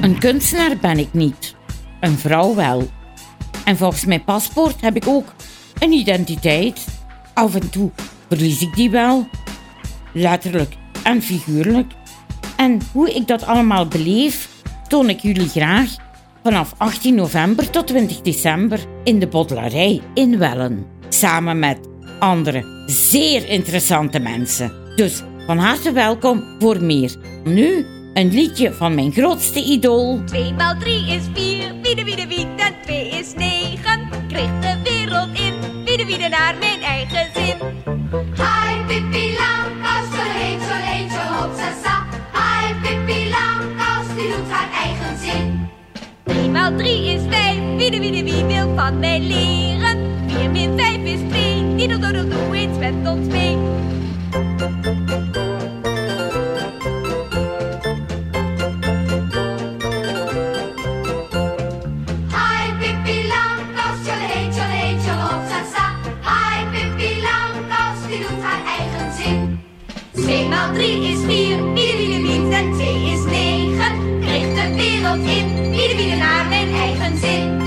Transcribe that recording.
Een kunstenaar ben ik niet. Een vrouw wel. En volgens mijn paspoort heb ik ook een identiteit. Af en toe verlies ik die wel. Letterlijk en figuurlijk. En hoe ik dat allemaal beleef, toon ik jullie graag vanaf 18 november tot 20 december in de Botelarij in Wellen. Samen met andere zeer interessante mensen. Dus van harte welkom voor meer. Nu een liedje van mijn grootste idool. 2 maal 3 is 4, wiede wiede wiet en 2 is 9. Kreeg de wereld in, wiede wiede naar mijn eigen zin. Hi Pippi Langkous, zo heet, zo heet, zo hop, sa. Hi Pippi Langkous, die doet haar eigen zin. 3 maal 3 is 5, wiede wiede wie wil van mij leren. 4 min 5 is 2, die doet doe doe doe iets met ons mee. die doet eigen zin. 2 maal 3 is 4, Miriam en 2 is 9. Richt de wereld in, Miriam naar mijn eigen zin.